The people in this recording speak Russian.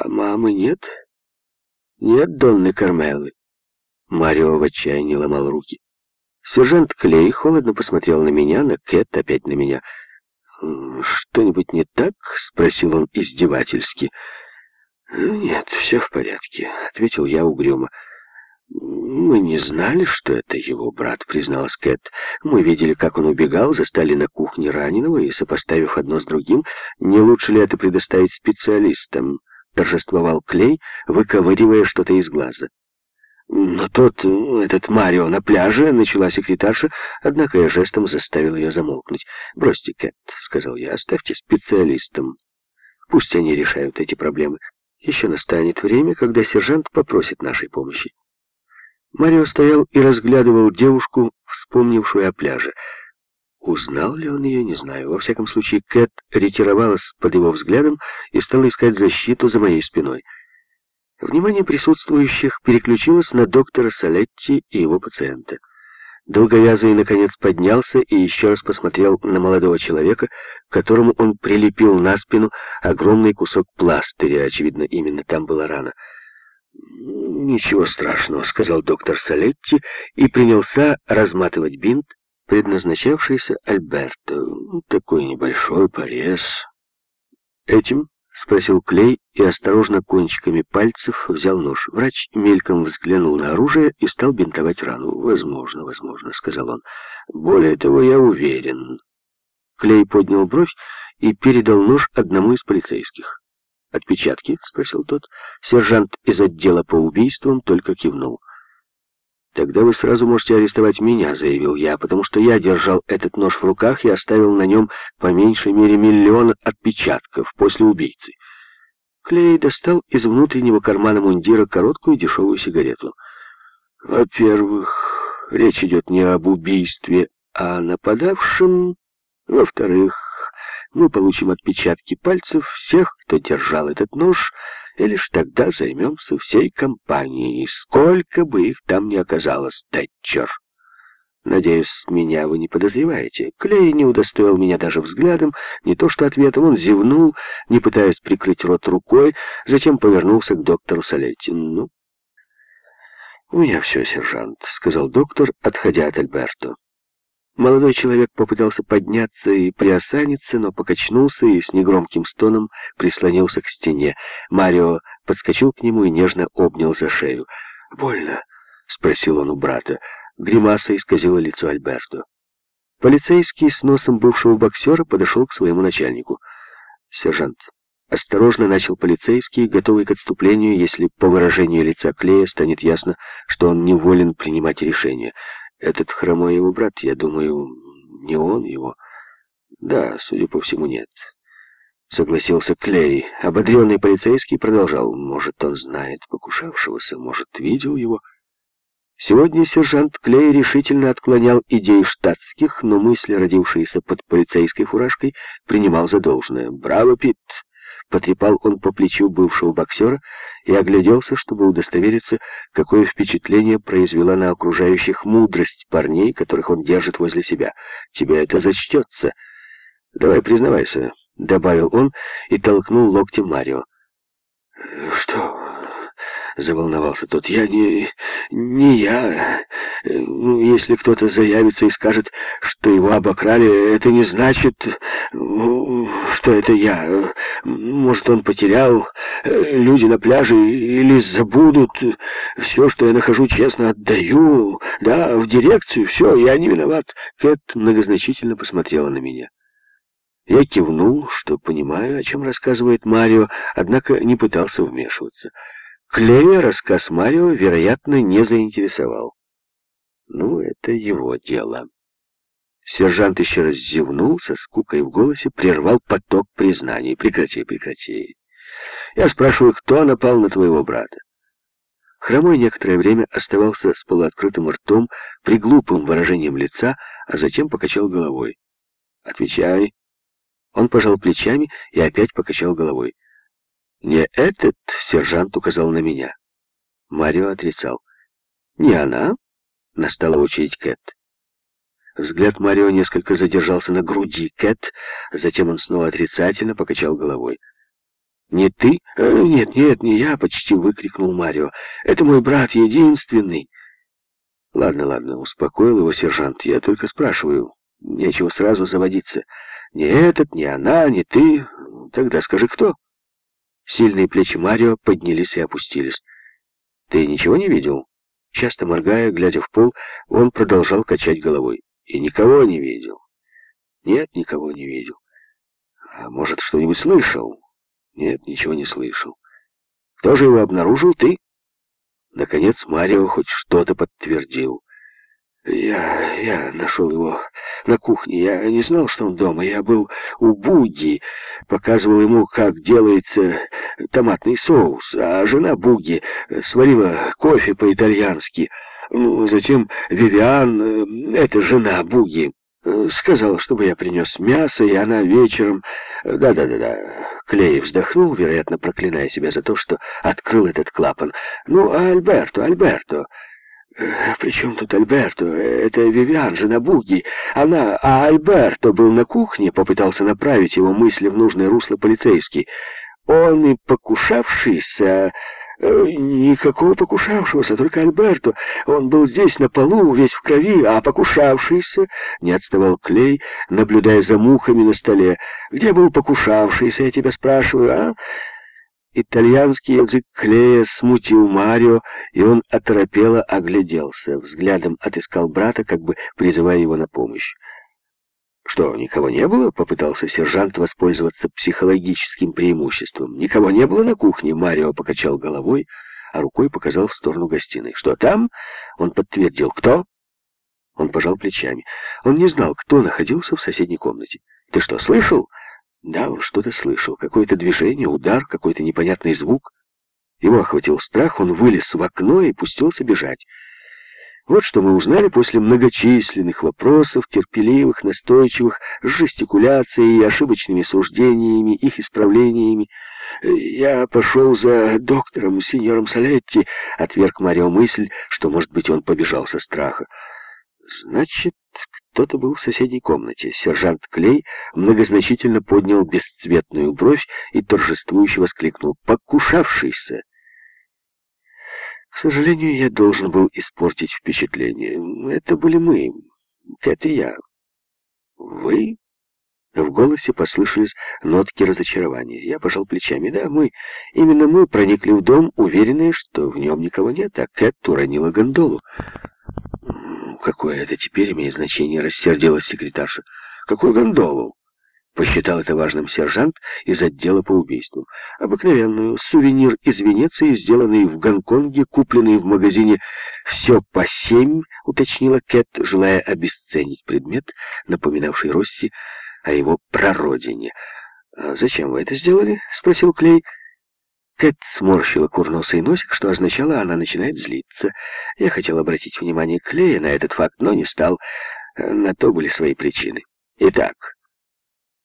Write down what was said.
А мамы нет? Нет Донны Кармелы. Марио в отчаянии ломал руки. Сержант Клей холодно посмотрел на меня, на Кэт, опять на меня. «Что-нибудь не так?» — спросил он издевательски. «Нет, все в порядке», — ответил я угрюмо. «Мы не знали, что это его брат», — призналась Кэт. «Мы видели, как он убегал, застали на кухне раненого и, сопоставив одно с другим, не лучше ли это предоставить специалистам?» — торжествовал Клей, выковыривая что-то из глаза. «Но тот, этот Марио на пляже», — начала секретарша, однако я жестом заставил ее замолкнуть. «Бросьте, Кэт», — сказал я, — «оставьте специалистам. Пусть они решают эти проблемы. Еще настанет время, когда сержант попросит нашей помощи». Марио стоял и разглядывал девушку, вспомнившую о пляже. Узнал ли он ее, не знаю. Во всяком случае, Кэт ретировалась под его взглядом и стала искать защиту за моей спиной. Внимание присутствующих переключилось на доктора Салетти и его пациента. Долговязый, наконец, поднялся и еще раз посмотрел на молодого человека, которому он прилепил на спину огромный кусок пластыря. Очевидно, именно там была рана. «Ничего страшного», — сказал доктор Салетти и принялся разматывать бинт, предназначавшийся Альберто. «Такой небольшой порез». «Этим?» — спросил Клей и осторожно кончиками пальцев взял нож. Врач мельком взглянул на оружие и стал бинтовать рану. «Возможно, возможно», — сказал он. «Более того, я уверен». Клей поднял бровь и передал нож одному из полицейских. «Отпечатки?» — спросил тот. Сержант из отдела по убийствам только кивнул. «Тогда вы сразу можете арестовать меня», — заявил я, «потому что я держал этот нож в руках и оставил на нем по меньшей мере миллион отпечатков после убийцы». Клей достал из внутреннего кармана мундира короткую дешевую сигарету. «Во-первых, речь идет не об убийстве, а о нападавшем. Во-вторых, мы получим отпечатки пальцев всех, кто держал этот нож, и лишь тогда займемся всей компанией, сколько бы их там ни оказалось, Тэтчер. Надеюсь, меня вы не подозреваете. Клей не удостоил меня даже взглядом, не то что ответом, он зевнул, не пытаясь прикрыть рот рукой, затем повернулся к доктору Салетти. «Ну, у меня все, сержант», — сказал доктор, отходя от Альберто. Молодой человек попытался подняться и приосаниться, но покачнулся и с негромким стоном прислонился к стене. Марио подскочил к нему и нежно обнял за шею. «Больно?» — спросил он у брата. Гримаса исказила лицо Альберто. Полицейский с носом бывшего боксера подошел к своему начальнику. «Сержант», — осторожно начал полицейский, готовый к отступлению, если по выражению лица Клея станет ясно, что он не волен принимать решения. Этот хромой его брат, я думаю, не он его. Да, судя по всему, нет. Согласился Клей. Ободренный полицейский продолжал. Может, он знает покушавшегося, может, видел его. Сегодня сержант Клей решительно отклонял идеи штатских, но мысли, родившиеся под полицейской фуражкой, принимал за должное. «Браво, Пит!» Потрепал он по плечу бывшего боксера и огляделся, чтобы удостовериться, какое впечатление произвела на окружающих мудрость парней, которых он держит возле себя. «Тебе это зачтется. Давай признавайся», — добавил он и толкнул локтем Марио. «Что?» заволновался тот. «Я не... не я. Ну, если кто-то заявится и скажет, что его обокрали, это не значит, ну, что это я. Может, он потерял люди на пляже или забудут. Все, что я нахожу, честно отдаю. Да, в дирекцию, все, я не виноват». Кэт многозначительно посмотрела на меня. Я кивнул, что понимаю, о чем рассказывает Марио, однако не пытался вмешиваться. Клея рассказ Марио, вероятно, не заинтересовал. Ну, это его дело. Сержант еще раз зевнул, со скукой в голосе прервал поток признаний. Прекрати, прекрати. Я спрашиваю, кто напал на твоего брата? Хромой некоторое время оставался с полуоткрытым ртом, при глупым выражением лица, а затем покачал головой. «Отвечай». Он пожал плечами и опять покачал головой. «Не этот?» — сержант указал на меня. Марио отрицал. «Не она?» — настала очередь Кэт. Взгляд Марио несколько задержался на груди Кэт, затем он снова отрицательно покачал головой. «Не ты?» э, «Нет, нет, не я!» — почти выкрикнул Марио. «Это мой брат, единственный!» «Ладно, ладно», — успокоил его сержант. «Я только спрашиваю. Нечего сразу заводиться. Не этот, не она, не ты. Тогда скажи, кто?» Сильные плечи Марио поднялись и опустились. «Ты ничего не видел?» Часто моргая, глядя в пол, он продолжал качать головой. «И никого не видел?» «Нет, никого не видел». «А может, что-нибудь слышал?» «Нет, ничего не слышал». «Кто же его обнаружил? Ты?» Наконец Марио хоть что-то подтвердил. Я, я нашел его на кухне. Я не знал, что он дома. Я был у Буги, показывал ему, как делается томатный соус, а жена Буги сварила кофе по-итальянски. Ну, затем Вивиан, это жена Буги, сказала, чтобы я принес мясо, и она вечером... Да-да-да-да. Клей вздохнул, вероятно, проклиная себя за то, что открыл этот клапан. Ну, а Альберто, Альберто... «При чем тут Альберто? Это Вивиан, жена Буги. Она... А Альберто был на кухне, попытался направить его мысли в нужное русло полицейский. Он и покушавшийся... Э, никакого покушавшегося, только Альберто. Он был здесь, на полу, весь в крови, а покушавшийся... Не отставал Клей, наблюдая за мухами на столе. Где был покушавшийся, я тебя спрашиваю, а? Итальянский язык Клея смутил Марио, и он оторопело огляделся, взглядом отыскал брата, как бы призывая его на помощь. «Что, никого не было?» — попытался сержант воспользоваться психологическим преимуществом. «Никого не было на кухне?» — Марио покачал головой, а рукой показал в сторону гостиной. «Что там?» — он подтвердил. «Кто?» Он пожал плечами. Он не знал, кто находился в соседней комнате. «Ты что, слышал?» Да, он что-то слышал. Какое-то движение, удар, какой-то непонятный звук. Его охватил страх, он вылез в окно и пустился бежать. Вот что мы узнали после многочисленных вопросов, терпеливых, настойчивых, с жестикуляцией ошибочными суждениями, их исправлениями. «Я пошел за доктором, сеньором Салетти», — отверг Марио мысль, что, может быть, он побежал со страха. «Значит, кто-то был в соседней комнате. Сержант Клей многозначительно поднял бесцветную бровь и торжествующе воскликнул «Покушавшийся!». К сожалению, я должен был испортить впечатление. Это были мы. Это я. Вы? В голосе послышались нотки разочарования. Я пожал плечами. Да, мы, именно мы проникли в дом, уверенные, что в нем никого нет, а Кэт уронила гондолу какое это теперь имеет значение?» — рассердилась секретарша. «Какую гондолу?» Посчитал это важным сержант из отдела по убийствам. Обыкновенную, сувенир из Венеции, сделанный в Гонконге, купленный в магазине «Все по семь», уточнила Кэт, желая обесценить предмет, напоминавший Росси о его прародине. «А «Зачем вы это сделали?» — спросил Клей. Кэт сморщила курносый носик, что означало, она начинает злиться. Я хотел обратить внимание Клея на этот факт, но не стал. На то были свои причины. Итак,